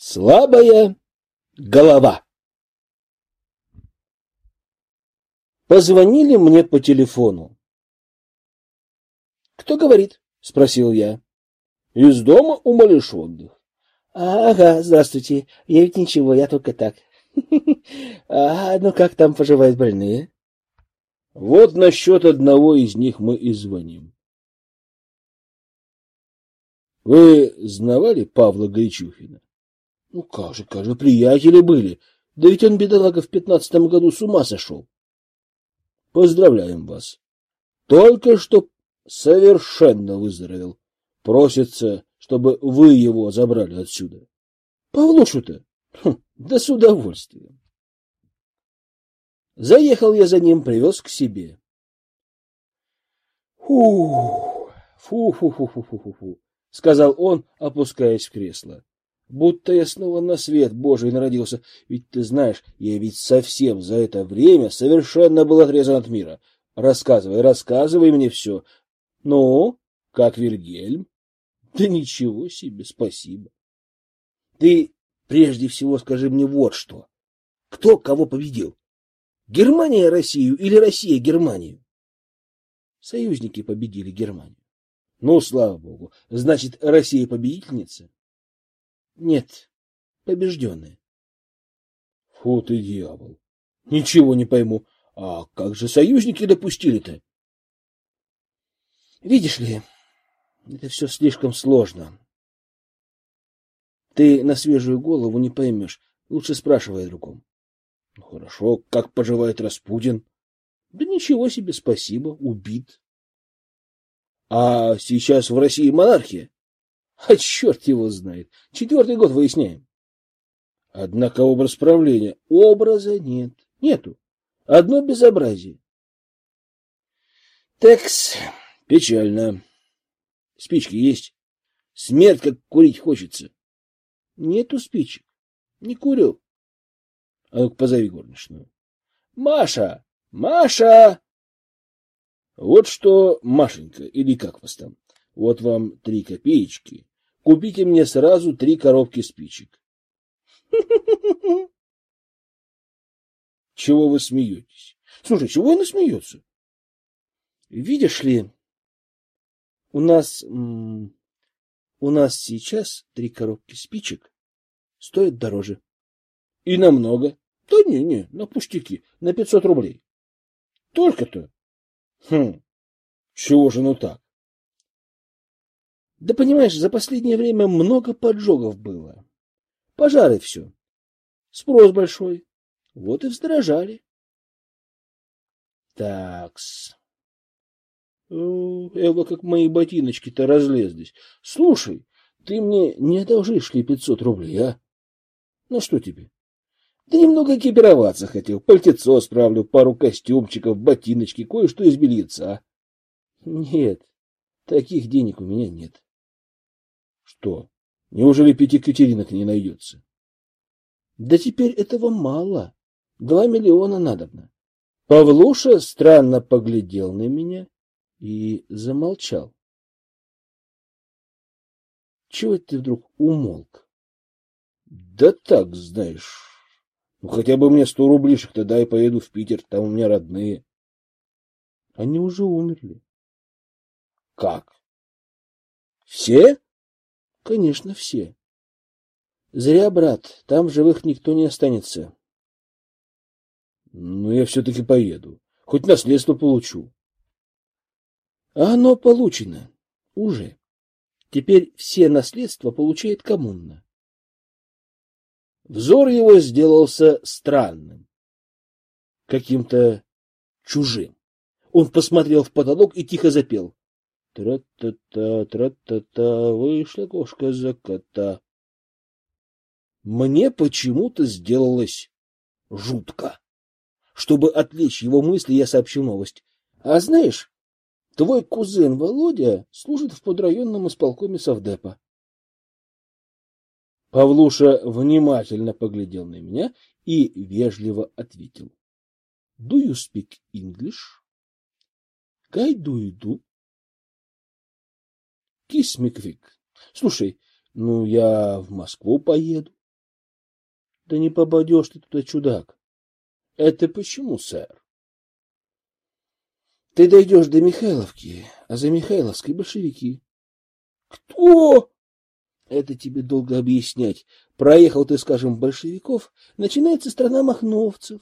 Слабая голова. Позвонили мне по телефону. «Кто говорит?» — спросил я. «Из дома умолишь отдых». «Ага, здравствуйте. Я ведь ничего, я только так. А, ну как там поживают больные?» «Вот насчет одного из них мы и звоним. Вы знавали Павла Гречухина? Ну как же, как же, приятели были. Да ведь он, бедолага, в пятнадцатом году с ума сошел. Поздравляем вас. Только что совершенно выздоровел. Просится, чтобы вы его забрали отсюда. Павлушу-то? Хм, да с удовольствием. Заехал я за ним, привез к себе. Фу, фу-фу-фу-фу-фу-фу, сказал он, опускаясь в кресло будто я снова на свет Божий народился. Ведь ты знаешь, я ведь совсем за это время совершенно был отрезан от мира. Рассказывай, рассказывай мне все. Ну, как Вильгельм? Да ничего себе, спасибо. Ты прежде всего скажи мне вот что. Кто кого победил? Германия Россию или Россия Германию? Союзники победили Германию. Ну, слава богу. Значит, Россия победительница? Нет, побежденные. Фу ты, дьявол. Ничего не пойму. А как же союзники допустили-то? Видишь ли, это все слишком сложно. Ты на свежую голову не поймешь. Лучше спрашивай другом. Ну, хорошо, как поживает Распутин? Да ничего себе, спасибо, убит. А сейчас в России монархия? А черт его знает. Четвертый год выясняем. Однако образ правления. Образа нет. Нету. Одно безобразие. Текс. Печально. Спички есть? Смерть, как курить хочется. Нету спичек. Не курю. А ну-ка, позови горничную. Маша! Маша! Вот что, Машенька, или как вас там? Вот вам три копеечки. Купите мне сразу три коробки спичек. Чего вы смеетесь? Слушай, чего она смеется? Видишь ли, у нас у нас сейчас три коробки спичек стоят дороже. И намного. Да не-не, на пустяки, на пятьсот рублей. Только-то. Хм, чего же ну так? Да понимаешь, за последнее время много поджогов было. Пожары все. Спрос большой. Вот и вздорожали. Такс. Эва, как мои ботиночки-то разлезлись. Слушай, ты мне не одолжишь ли пятьсот рублей, а? Ну что тебе? Да немного экипироваться хотел. Пальтецо справлю, пару костюмчиков, ботиночки, кое-что из бельица. Нет, таких денег у меня нет. Что? Неужели пяти Катеринок не найдется? Да теперь этого мало. Два миллиона надобно. Павлуша странно поглядел на меня и замолчал. Чего ты вдруг умолк? Да так, знаешь. Ну, хотя бы мне сто рублишек-то дай, поеду в Питер, там у меня родные. Они уже умерли. Как? Все? Конечно, все. Зря, брат, там живых никто не останется. Ну, я все-таки поеду. Хоть наследство получу. А оно получено. Уже. Теперь все наследства получает коммуна. Взор его сделался странным. Каким-то чужим. Он посмотрел в потолок и тихо запел. Тра-та-та, тра-та-та, вышла кошка за кота. Мне почему-то сделалось жутко. Чтобы отвлечь его мысли, я сообщил новость. А знаешь, твой кузен Володя служит в подрайонном исполкоме совдепа. Павлуша внимательно поглядел на меня и вежливо ответил. — Do you speak English? — Кай do you do? Кисмиквик. Слушай, ну я в Москву поеду. Да не попадешь ты туда, чудак. Это почему, сэр? Ты дойдешь до Михайловки, а за Михайловской большевики. Кто? Это тебе долго объяснять. Проехал ты, скажем, большевиков, начинается страна махновцев.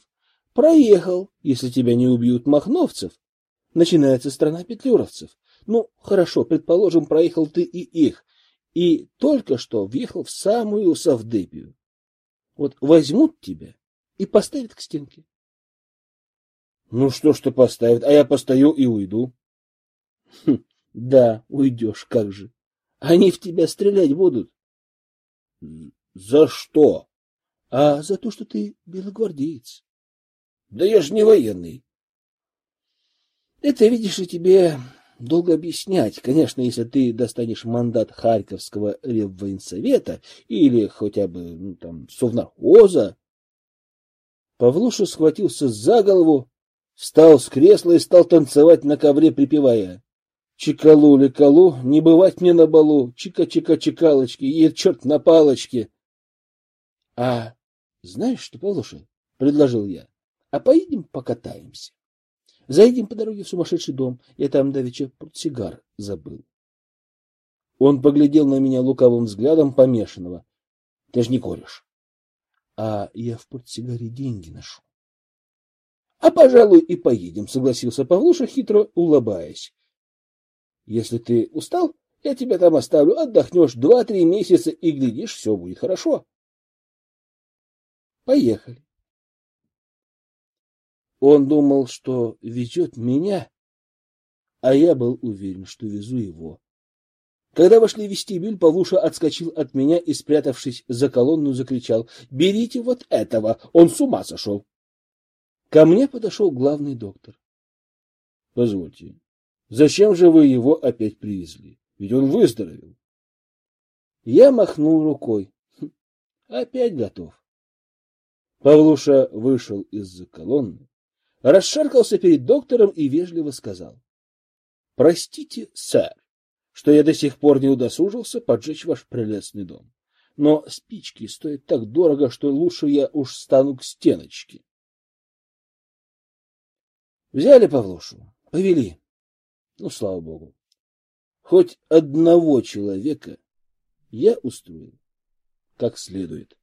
Проехал, если тебя не убьют махновцев, начинается страна петлюровцев. Ну, хорошо, предположим, проехал ты и их, и только что въехал в самую Савдепию. Вот возьмут тебя и поставят к стенке. Ну что ж ты поставят, а я постою и уйду. Хм, да, уйдешь, как же. Они в тебя стрелять будут. За что? А за то, что ты белогвардеец. Да я же не военный. Это, видишь ли, тебе долго объяснять. Конечно, если ты достанешь мандат Харьковского реввоенсовета или хотя бы, ну, там, совнархоза. Павлуша схватился за голову, встал с кресла и стал танцевать на ковре, припевая. Чикалу-лекалу, не бывать мне на балу, чика-чика-чикалочки, и черт на палочке. — А знаешь что, Павлуша, — предложил я, — а поедем покатаемся. Заедем по дороге в сумасшедший дом. Я там давеча портсигар забыл. Он поглядел на меня лукавым взглядом помешанного. — Ты ж не корешь. — А я в портсигаре деньги ношу. — А, пожалуй, и поедем, — согласился Павлуша, хитро улыбаясь. Если ты устал, я тебя там оставлю, отдохнешь два-три месяца и, глядишь, все будет хорошо. Поехали. Он думал, что везет меня, а я был уверен, что везу его. Когда вошли в вестибюль, Павлуша отскочил от меня и, спрятавшись за колонну, закричал «Берите вот этого! Он с ума сошел!» Ко мне подошел главный доктор. — Позвольте, Зачем же вы его опять привезли? Ведь он выздоровел. Я махнул рукой. Хм, опять готов. Павлуша вышел из-за колонны, расшаркался перед доктором и вежливо сказал. — Простите, сэр, что я до сих пор не удосужился поджечь ваш прелестный дом. Но спички стоят так дорого, что лучше я уж стану к стеночке. Взяли Павлушу, повели. Ну, слава богу. Хоть одного человека я устроил как следует.